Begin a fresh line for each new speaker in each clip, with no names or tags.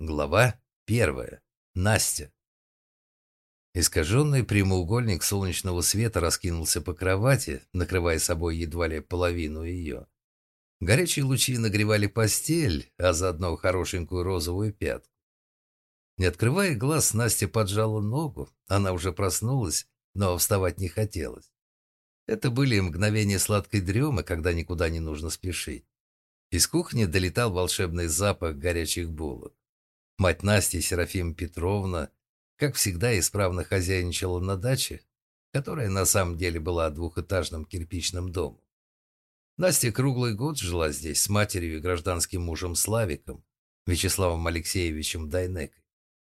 Глава первая. Настя. Искаженный прямоугольник солнечного света раскинулся по кровати, накрывая собой едва ли половину ее. Горячие лучи нагревали постель, а заодно хорошенькую розовую пятку. Не открывая глаз, Настя поджала ногу. Она уже проснулась, но вставать не хотелось. Это были мгновения сладкой дремы, когда никуда не нужно спешить. Из кухни долетал волшебный запах горячих булок. Мать Насти, Серафима Петровна, как всегда, исправно хозяйничала на даче, которая на самом деле была двухэтажным кирпичным домом. Настя круглый год жила здесь с матерью и гражданским мужем Славиком, Вячеславом Алексеевичем Дайнекой.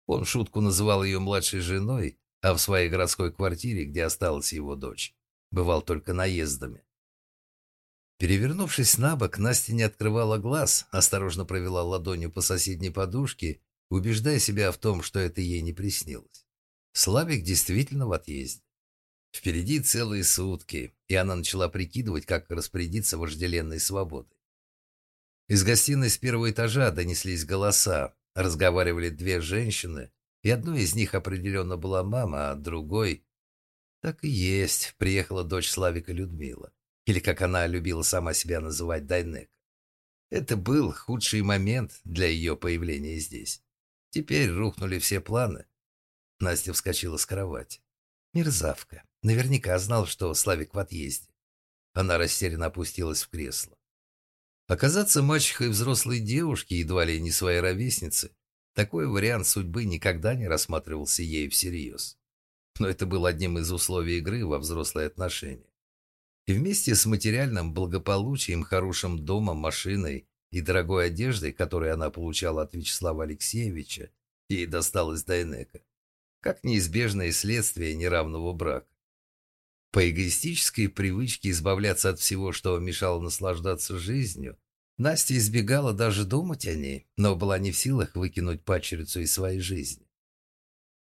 Он в шутку называл ее младшей женой, а в своей городской квартире, где осталась его дочь, бывал только наездами. Перевернувшись на бок, Настя не открывала глаз, осторожно провела ладонью по соседней подушке убеждая себя в том, что это ей не приснилось. Славик действительно в отъезде. Впереди целые сутки, и она начала прикидывать, как распорядиться вожделенной свободой. Из гостиной с первого этажа донеслись голоса, разговаривали две женщины, и одной из них определенно была мама, а другой... Так и есть, приехала дочь Славика Людмила, или, как она любила сама себя называть, Дайнек. Это был худший момент для ее появления здесь. Теперь рухнули все планы. Настя вскочила с кровати. Мерзавка. Наверняка знал, что Славик в отъезде. Она растерянно опустилась в кресло. Оказаться мачехой взрослой девушки, едва ли не своей ровесницы, такой вариант судьбы никогда не рассматривался ею всерьез. Но это был одним из условий игры во взрослые отношения. И вместе с материальным благополучием, хорошим домом, машиной и дорогой одеждой, которую она получала от Вячеслава Алексеевича, ей досталось Дайнека, как неизбежное следствие неравного брака. По эгоистической привычке избавляться от всего, что мешало наслаждаться жизнью, Настя избегала даже думать о ней, но была не в силах выкинуть пачерицу из своей жизни.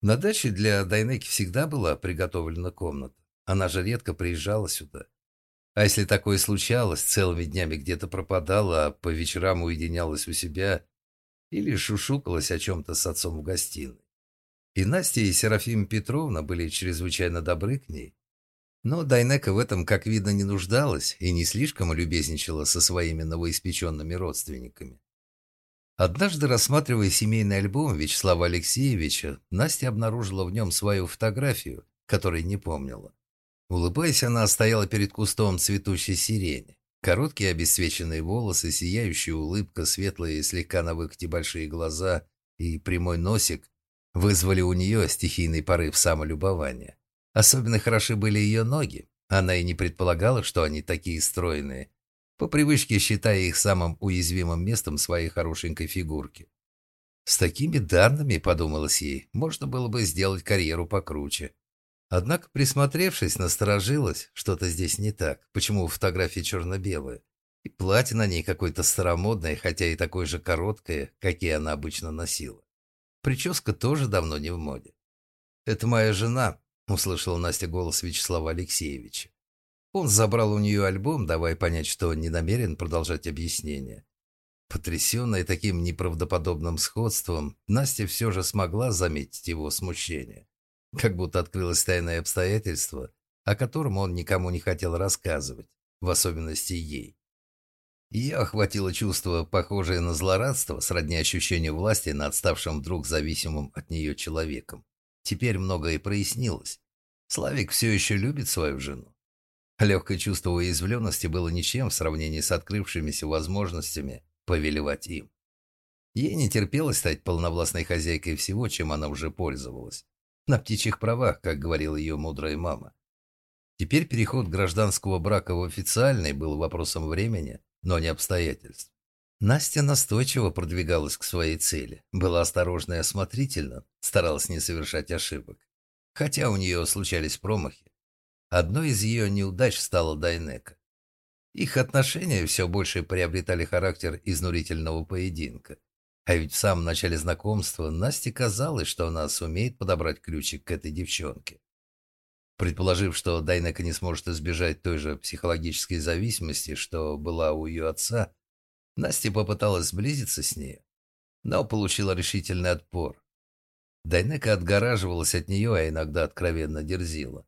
На даче для Дайнеки всегда была приготовлена комната. Она же редко приезжала сюда. А если такое случалось, целыми днями где-то пропадала, а по вечерам уединялась у себя или шушукалась о чем-то с отцом в гостиной. И Настя и Серафима Петровна были чрезвычайно добры к ней. Но Дайнека в этом, как видно, не нуждалась и не слишком любезничала со своими новоиспеченными родственниками. Однажды, рассматривая семейный альбом Вячеслава Алексеевича, Настя обнаружила в нем свою фотографию, которой не помнила. Улыбаясь, она стояла перед кустом цветущей сирени. Короткие обесцвеченные волосы, сияющая улыбка, светлые, слегка на выкате большие глаза и прямой носик вызвали у нее стихийный порыв самолюбования. Особенно хороши были ее ноги. Она и не предполагала, что они такие стройные, по привычке считая их самым уязвимым местом своей хорошенькой фигурки. С такими данными, подумалось ей, можно было бы сделать карьеру покруче. Однако, присмотревшись, насторожилась, что-то здесь не так. Почему фотография черно-белая? И платье на ней какое-то старомодное, хотя и такое же короткое, какие она обычно носила. Прическа тоже давно не в моде. «Это моя жена», — услышала Настя голос Вячеслава Алексеевича. Он забрал у нее альбом, давая понять, что не намерен продолжать объяснение. Потрясенная таким неправдоподобным сходством, Настя все же смогла заметить его смущение. Как будто открылось тайное обстоятельство, о котором он никому не хотел рассказывать, в особенности ей. Ее охватило чувство, похожее на злорадство, сродни ощущению власти над ставшим вдруг зависимым от нее человеком. Теперь многое прояснилось. Славик все еще любит свою жену. Легкое чувство уязвленности было ничем в сравнении с открывшимися возможностями повелевать им. Ей не терпелось стать полновластной хозяйкой всего, чем она уже пользовалась. На птичьих правах, как говорила ее мудрая мама. Теперь переход гражданского брака в официальный был вопросом времени, но не обстоятельств. Настя настойчиво продвигалась к своей цели, была осторожна и осмотрительна, старалась не совершать ошибок. Хотя у нее случались промахи. Одной из ее неудач стала Дайнека. Их отношения все больше приобретали характер изнурительного поединка. А ведь в самом начале знакомства Насте казалось, что она сумеет подобрать ключик к этой девчонке. Предположив, что Дайнека не сможет избежать той же психологической зависимости, что была у ее отца, Настя попыталась сблизиться с ней. но получила решительный отпор. Дайнека отгораживалась от нее, а иногда откровенно дерзила.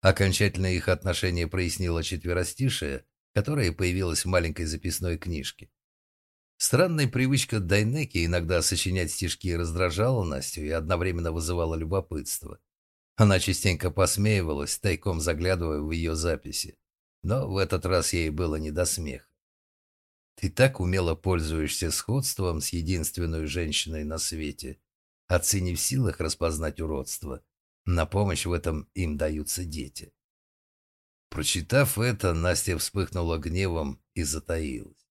Окончательно их отношения прояснило четверостишее, которое появилось в маленькой записной книжке. Странная привычка Дайнеки иногда сочинять стишки раздражала Настю и одновременно вызывала любопытство. Она частенько посмеивалась, тайком заглядывая в ее записи. Но в этот раз ей было не до смеха. Ты так умело пользуешься сходством с единственной женщиной на свете. Отцы не в силах распознать уродство. На помощь в этом им даются дети. Прочитав это, Настя вспыхнула гневом и затаилась.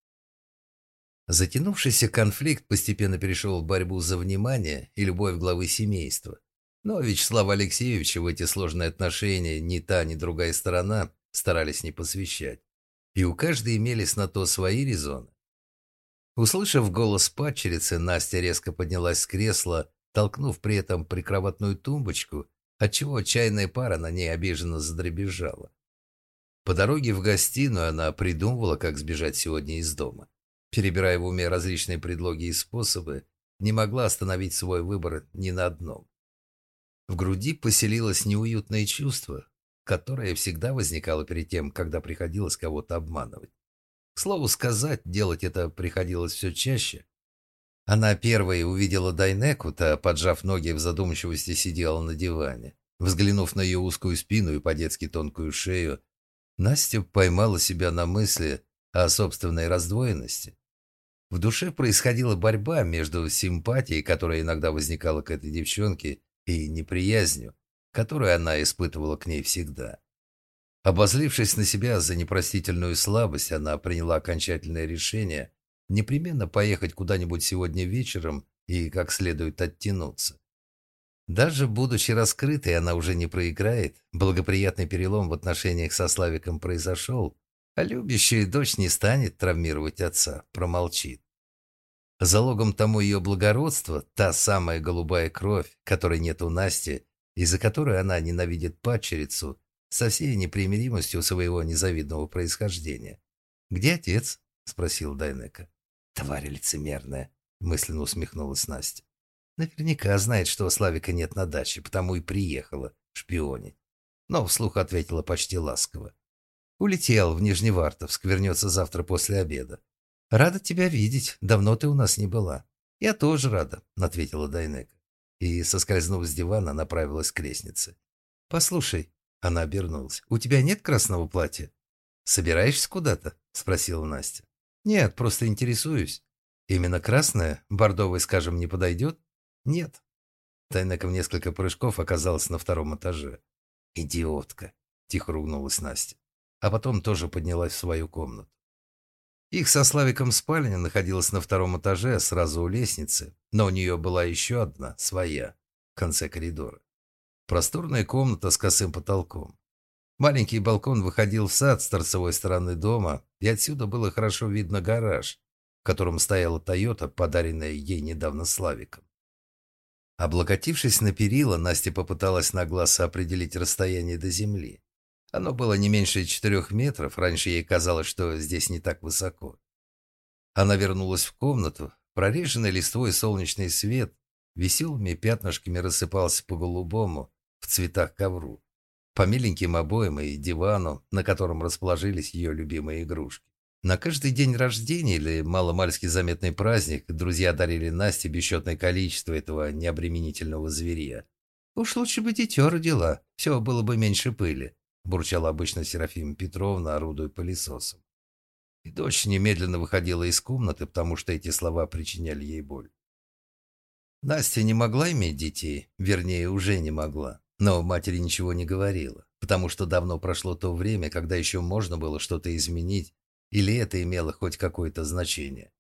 Затянувшийся конфликт постепенно перешел в борьбу за внимание и любовь главы семейства. Но Вячеслава Алексеевича в эти сложные отношения ни та, ни другая сторона старались не посвящать. И у каждой имелись на то свои резоны. Услышав голос падчерицы, Настя резко поднялась с кресла, толкнув при этом прикроватную тумбочку, отчего чайная пара на ней обиженно задребезжала. По дороге в гостиную она придумывала, как сбежать сегодня из дома. Перебирая в уме различные предлоги и способы, не могла остановить свой выбор ни на одном. В груди поселилось неуютное чувство, которое всегда возникало перед тем, когда приходилось кого-то обманывать. К слову сказать, делать это приходилось все чаще. Она первой увидела Дайнеку, та, поджав ноги в задумчивости, сидела на диване. Взглянув на ее узкую спину и по-детски тонкую шею, Настя поймала себя на мысли о собственной раздвоенности. В душе происходила борьба между симпатией, которая иногда возникала к этой девчонке, и неприязнью, которую она испытывала к ней всегда. Обозлившись на себя за непростительную слабость, она приняла окончательное решение непременно поехать куда-нибудь сегодня вечером и как следует оттянуться. Даже будучи раскрытой, она уже не проиграет. Благоприятный перелом в отношениях со Славиком произошел, а любящая дочь не станет травмировать отца, промолчит. Залогом тому ее благородства та самая голубая кровь, которой нет у Насти, из-за которой она ненавидит падчерицу со всей непримиримостью своего незавидного происхождения. «Где отец?» — спросил Дайнека. «Тварь лицемерная», — мысленно усмехнулась Настя. «Наверняка знает, что Славика нет на даче, потому и приехала шпионить». Но вслух ответила почти ласково. «Улетел в Нижневартовск, вернется завтра после обеда. «Рада тебя видеть. Давно ты у нас не была». «Я тоже рада», — ответила Дайнека. И, соскользнув с дивана, направилась к лестнице. «Послушай», — она обернулась, — «у тебя нет красного платья?» «Собираешься куда-то?» — спросила Настя. «Нет, просто интересуюсь. Именно красное, бордовое, скажем, не подойдет?» «Нет». Тайнека в несколько прыжков оказалась на втором этаже. «Идиотка!» — тихо ругнулась Настя. А потом тоже поднялась в свою комнату. Их со Славиком спальня находилась на втором этаже, сразу у лестницы, но у нее была еще одна, своя, в конце коридора. Просторная комната с косым потолком. Маленький балкон выходил в сад с торцевой стороны дома, и отсюда было хорошо видно гараж, в котором стояла «Тойота», подаренная ей недавно Славиком. Облокотившись на перила, Настя попыталась на глаз определить расстояние до земли. Оно было не меньше четырех метров, раньше ей казалось, что здесь не так высоко. Она вернулась в комнату, прореженный листвой солнечный свет веселыми пятнышками рассыпался по голубому в цветах ковру, по миленьким обоям и дивану, на котором расположились ее любимые игрушки. На каждый день рождения или маломальски заметный праздник друзья дарили Насте бесчетное количество этого необременительного зверя. Уж лучше бы дитё родила, все было бы меньше пыли бурчала обычно Серафима Петровна, орудуя пылесосом. И дочь немедленно выходила из комнаты, потому что эти слова причиняли ей боль. Настя не могла иметь детей, вернее, уже не могла, но матери ничего не говорила, потому что давно прошло то время, когда еще можно было что-то изменить, или это имело хоть какое-то значение.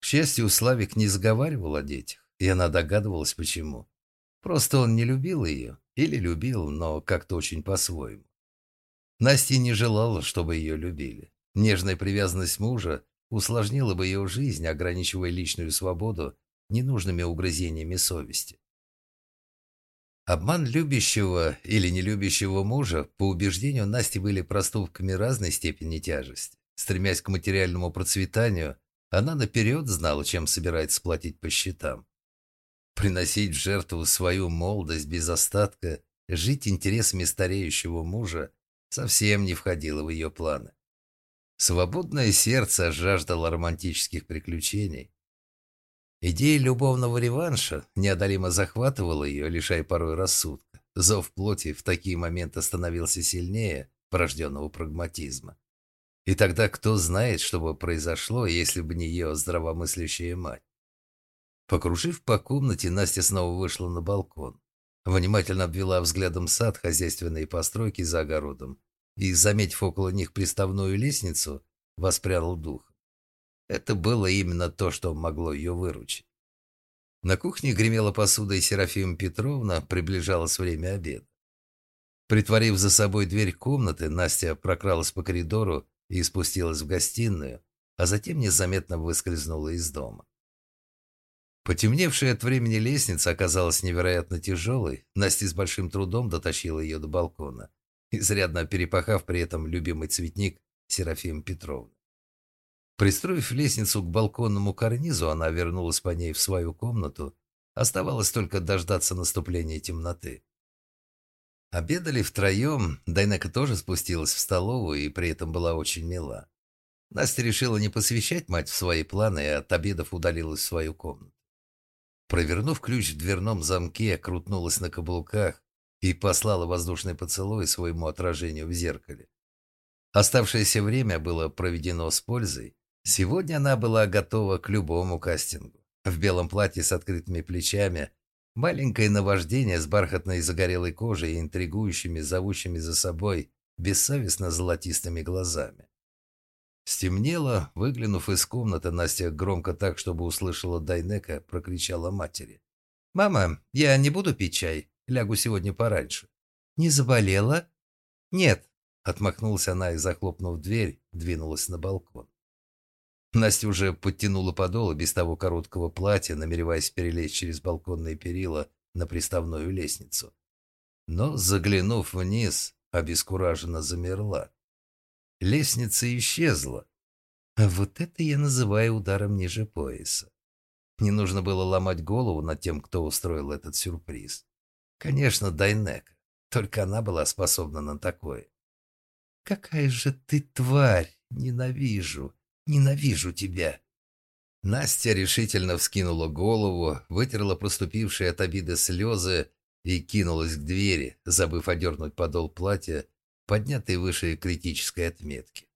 К счастью, Славик не заговаривал о детях, и она догадывалась, почему. Просто он не любил ее, или любил, но как-то очень по-своему. Настя не желала, чтобы ее любили. Нежная привязанность мужа усложнила бы ее жизнь, ограничивая личную свободу ненужными угрызениями совести. Обман любящего или нелюбящего мужа, по убеждению Насти, были проступками разной степени тяжести. Стремясь к материальному процветанию, Она наперед знала, чем собирается платить по счетам. Приносить в жертву свою молодость без остатка, жить интересами стареющего мужа совсем не входило в ее планы. Свободное сердце жаждало романтических приключений. Идея любовного реванша неодолимо захватывала ее, лишая порой рассудка. Зов плоти в такие моменты становился сильнее порожденного прагматизма. И тогда кто знает, что бы произошло, если бы не ее здравомыслящая мать. Покружив по комнате, Настя снова вышла на балкон. Внимательно обвела взглядом сад, хозяйственные постройки за огородом и, заметив около них приставную лестницу, воспрял дух. Это было именно то, что могло ее выручить. На кухне гремела посуда, и Серафима Петровна приближалось время обеда. Притворив за собой дверь комнаты, Настя прокралась по коридору и спустилась в гостиную, а затем незаметно выскользнула из дома. Потемневшая от времени лестница оказалась невероятно тяжелой. Настя с большим трудом дотащила ее до балкона изрядно перепахав при этом любимый цветник Серафим Петровны. Пристроив лестницу к балконному карнизу, она вернулась по ней в свою комнату. Оставалось только дождаться наступления темноты. Обедали втроем, Дайнека тоже спустилась в столовую и при этом была очень мила. Настя решила не посвящать мать в свои планы и от обедов удалилась в свою комнату. Провернув ключ в дверном замке, крутнулась на каблуках и послала воздушный поцелуй своему отражению в зеркале. Оставшееся время было проведено с пользой. Сегодня она была готова к любому кастингу. В белом платье с открытыми плечами, маленькое наваждение с бархатной загорелой кожей и интригующими, зовущими за собой бессовестно золотистыми глазами. Стемнело, выглянув из комнаты, Настя громко так, чтобы услышала Дайнека, прокричала матери. «Мама, я не буду пить чай. Лягу сегодня пораньше». «Не заболела?» «Нет», — отмахнулась она и, захлопнув дверь, двинулась на балкон. Настя уже подтянула подол без того короткого платья, намереваясь перелезть через балконные перила на приставную лестницу. Но, заглянув вниз, обескураженно замерла. Лестница исчезла. А вот это я называю ударом ниже пояса. Не нужно было ломать голову над тем, кто устроил этот сюрприз. Конечно, Дайнека. Только она была способна на такое. «Какая же ты тварь! Ненавижу! Ненавижу тебя!» Настя решительно вскинула голову, вытерла проступившие от обиды слезы и кинулась к двери, забыв одернуть подол платья, поднятой выше критической отметки.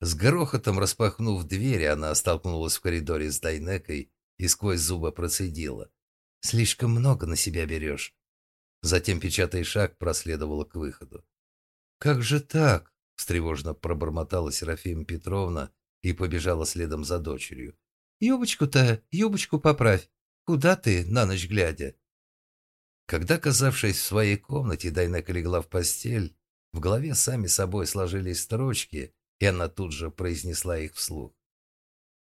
С грохотом распахнув дверь, она столкнулась в коридоре с Дайнекой и сквозь зубы процедила. «Слишком много на себя берешь. Затем, печатая шаг, проследовала к выходу. «Как же так?» – встревожно пробормотала Серафима Петровна и побежала следом за дочерью. «Юбочку-то, юбочку поправь. Куда ты, на ночь глядя?» Когда, оказавшись в своей комнате, Дайнека легла в постель, в голове сами собой сложились строчки, и она тут же произнесла их вслух.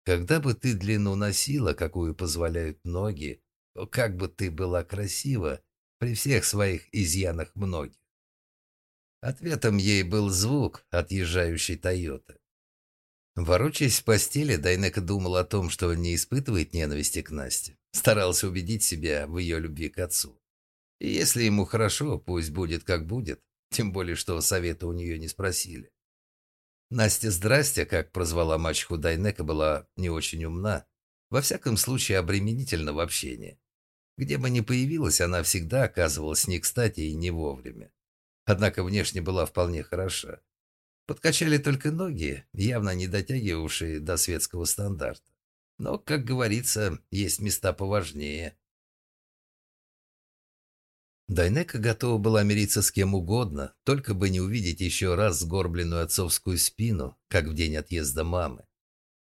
«Когда бы ты длину носила, какую позволяют ноги, как бы ты была красива, при всех своих изъянах многих. Ответом ей был звук отъезжающей «Тойоты». Ворочаясь в постели, Дайнека думал о том, что не испытывает ненависти к Насте. Старался убедить себя в ее любви к отцу. И если ему хорошо, пусть будет как будет, тем более, что совета у нее не спросили. Настя «Здрасте», как прозвала мачеху Дайнека, была не очень умна, во всяком случае обременительна в общении. Где бы ни появилась, она всегда оказывалась не кстати и не вовремя. Однако внешне была вполне хороша. Подкачали только ноги, явно не дотягивавшие до светского стандарта. Но, как говорится, есть места поважнее. Дайнека готова была мириться с кем угодно, только бы не увидеть еще раз сгорбленную отцовскую спину, как в день отъезда мамы.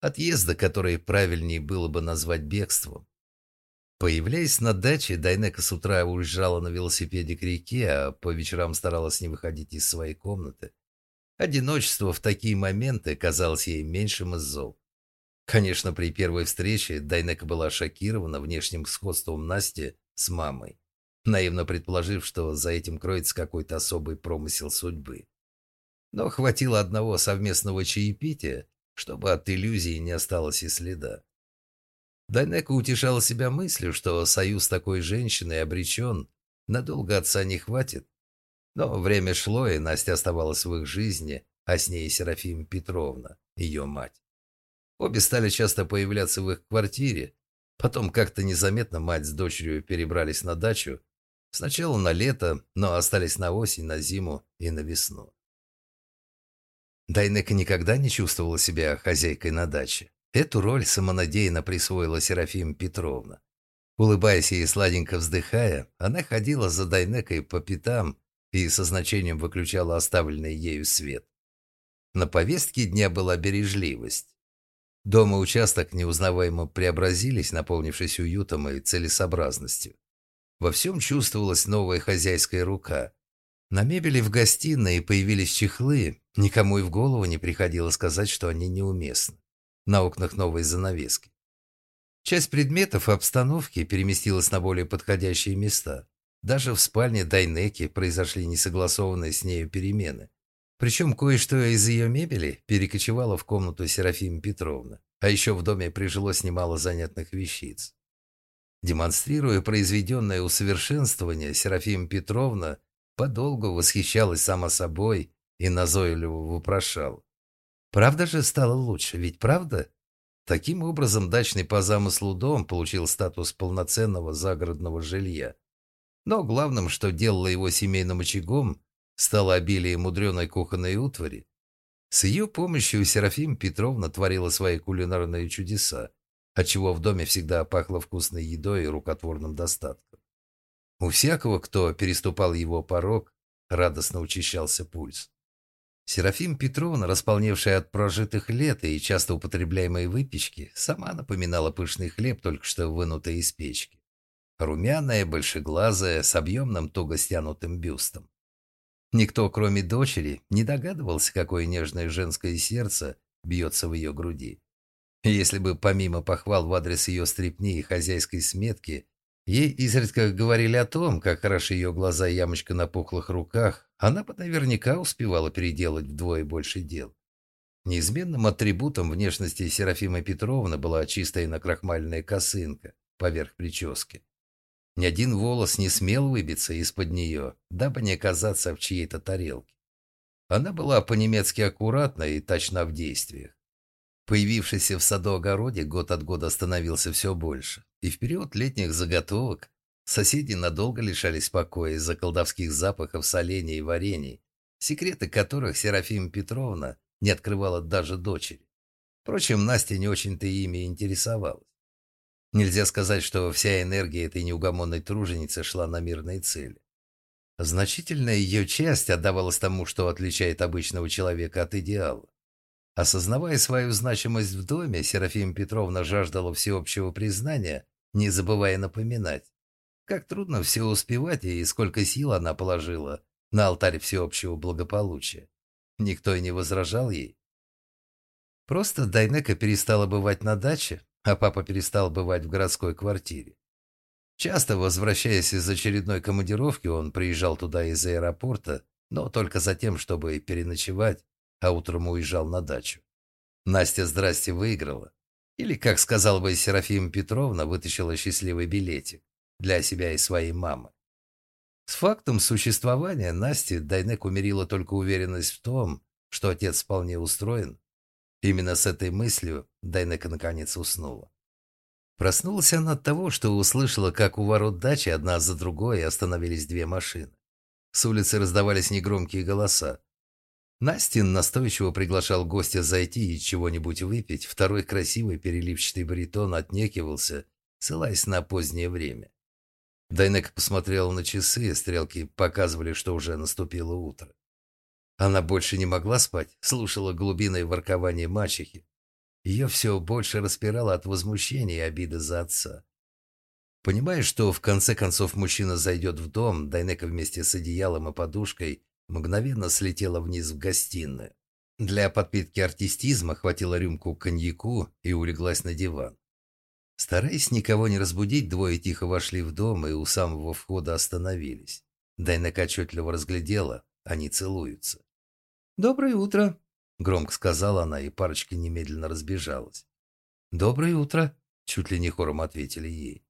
Отъезда, который правильнее было бы назвать бегством. Появляясь на даче, Дайнека с утра уезжала на велосипеде к реке, а по вечерам старалась не выходить из своей комнаты. Одиночество в такие моменты казалось ей меньшим из зол. Конечно, при первой встрече Дайнека была шокирована внешним сходством Насти с мамой, наивно предположив, что за этим кроется какой-то особый промысел судьбы. Но хватило одного совместного чаепития, чтобы от иллюзии не осталось и следа. Дайнека утешала себя мыслью, что союз такой женщиной обречен, надолго отца не хватит. Но время шло, и Настя оставалась в их жизни, а с ней Серафима Петровна, ее мать. Обе стали часто появляться в их квартире. Потом как-то незаметно мать с дочерью перебрались на дачу. Сначала на лето, но остались на осень, на зиму и на весну. Дайнека никогда не чувствовала себя хозяйкой на даче. Эту роль самонадеянно присвоила Серафима Петровна. Улыбаясь и сладенько вздыхая, она ходила за Дайнекой по пятам и со значением выключала оставленный ею свет. На повестке дня была бережливость. Дом и участок неузнаваемо преобразились, наполнившись уютом и целесообразностью. Во всем чувствовалась новая хозяйская рука. На мебели в гостиной появились чехлы, никому и в голову не приходило сказать, что они неуместны. На окнах новые занавески. Часть предметов обстановки переместилась на более подходящие места. Даже в спальне Дайнеки произошли несогласованные с нею перемены. Причем кое-что из ее мебели перекочевало в комнату Серафимы Петровны, а еще в доме прижилось немало занятных вещиц. Демонстрируя произведенное усовершенствование, Серафима Петровна подолгу восхищалась сама собой и назойливо вопрошала. Правда же стало лучше, ведь правда? Таким образом, дачный по замыслу дом получил статус полноценного загородного жилья. Но главным, что делало его семейным очагом, стало обилие мудреной кухонной утвари. С ее помощью Серафим Петровна творила свои кулинарные чудеса, отчего в доме всегда пахло вкусной едой и рукотворным достатком. У всякого, кто переступал его порог, радостно учащался пульс. Серафим Петровна, располневшая от прожитых лет и часто употребляемой выпечки, сама напоминала пышный хлеб, только что вынутый из печки. Румяная, большеглазая, с объемным туго стянутым бюстом. Никто, кроме дочери, не догадывался, какое нежное женское сердце бьется в ее груди. Если бы помимо похвал в адрес ее стрепни и хозяйской сметки Ей изредка говорили о том, как хороши ее глаза и ямочка на пухлых руках, она бы наверняка успевала переделать вдвое больше дел. Неизменным атрибутом внешности Серафимы Петровны была чистая накрахмальная косынка поверх прически. Ни один волос не смел выбиться из-под нее, дабы не оказаться в чьей-то тарелке. Она была по-немецки аккуратна и точна в действиях. Появившийся в саду-огороде год от года становился все больше, и в период летних заготовок соседи надолго лишались покоя из-за колдовских запахов солений и варений, секреты которых Серафима Петровна не открывала даже дочери. Впрочем, Настя не очень-то ими интересовалась. Нельзя сказать, что вся энергия этой неугомонной труженицы шла на мирные цели. Значительная ее часть отдавалась тому, что отличает обычного человека от идеала. Осознавая свою значимость в доме, Серафима Петровна жаждала всеобщего признания, не забывая напоминать, как трудно все успевать и сколько сил она положила на алтарь всеобщего благополучия. Никто и не возражал ей. Просто Дайнека перестала бывать на даче, а папа перестал бывать в городской квартире. Часто, возвращаясь из очередной командировки, он приезжал туда из аэропорта, но только за тем, чтобы переночевать а утром уезжал на дачу. Настя здрасте выиграла. Или, как сказала бы Серафима Петровна, вытащила счастливый билетик для себя и своей мамы. С фактом существования Насти Дайнек умерила только уверенность в том, что отец вполне устроен. Именно с этой мыслью Дайнека наконец уснула. Проснулась она от того, что услышала, как у ворот дачи одна за другой остановились две машины. С улицы раздавались негромкие голоса. Настин настойчиво приглашал гостя зайти и чего-нибудь выпить. Второй красивый переливчатый баритон отнекивался, ссылаясь на позднее время. Дайнека посмотрела на часы, стрелки показывали, что уже наступило утро. Она больше не могла спать, слушала глубинное воркование мачехи. Ее все больше распирало от возмущения и обиды за отца. Понимая, что в конце концов мужчина зайдет в дом, Дайнека вместе с одеялом и подушкой мгновенно слетела вниз в гостиную. Для подпитки артистизма хватило рюмку коньяку и улеглась на диван. Стараясь никого не разбудить, двое тихо вошли в дом и у самого входа остановились. Дайнека отчетливо разглядела, они целуются.
«Доброе утро!»
— громко сказала она, и парочка немедленно разбежалась. «Доброе утро», — чуть ли не хором ответили ей.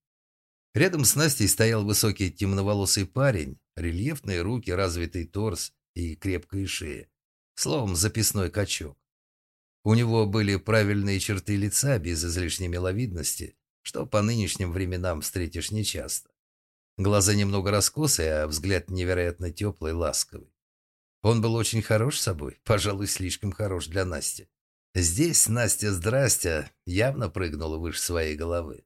Рядом с Настей стоял высокий темноволосый парень, рельефные руки, развитый торс и крепкая шея. Словом, записной качок. У него были правильные черты лица без излишней миловидности, что по нынешним временам встретишь нечасто. Глаза немного раскосые, а взгляд невероятно теплый, ласковый. Он был очень хорош собой, пожалуй, слишком хорош для Насти. Здесь Настя «Здрасте» явно прыгнула выше своей головы.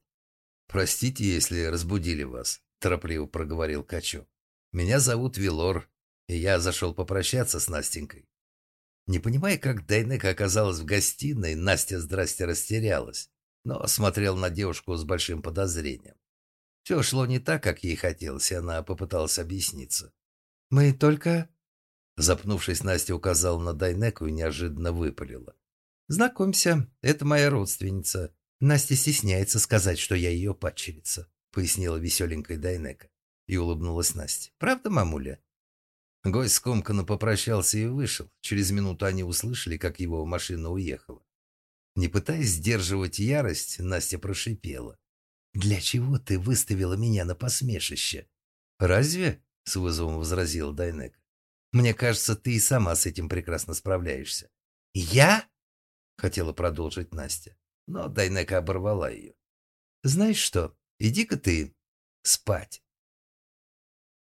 «Простите, если разбудили вас», – торопливо проговорил Качок. «Меня зовут Вилор, и я зашел попрощаться с Настенькой». Не понимая, как Дайнека оказалась в гостиной, Настя «Здрасте» растерялась, но смотрел на девушку с большим подозрением. Все шло не так, как ей хотелось, и она попыталась объясниться. «Мы только...» Запнувшись, Настя указала на Дайнеку и неожиданно выпалила. «Знакомься, это моя родственница. Настя стесняется сказать, что я ее падчерица», — пояснила веселенькая Дайнека. И улыбнулась Настя. «Правда, мамуля?» Гость скомканно попрощался и вышел. Через минуту они услышали, как его машина уехала. Не пытаясь сдерживать ярость, Настя прошипела. «Для чего ты выставила меня на посмешище?» «Разве?» — с вызовом возразил Дайнека. «Мне кажется, ты и сама с этим прекрасно справляешься». «Я?» Хотела продолжить Настя, но Дайнека оборвала ее. «Знаешь что, иди-ка ты спать».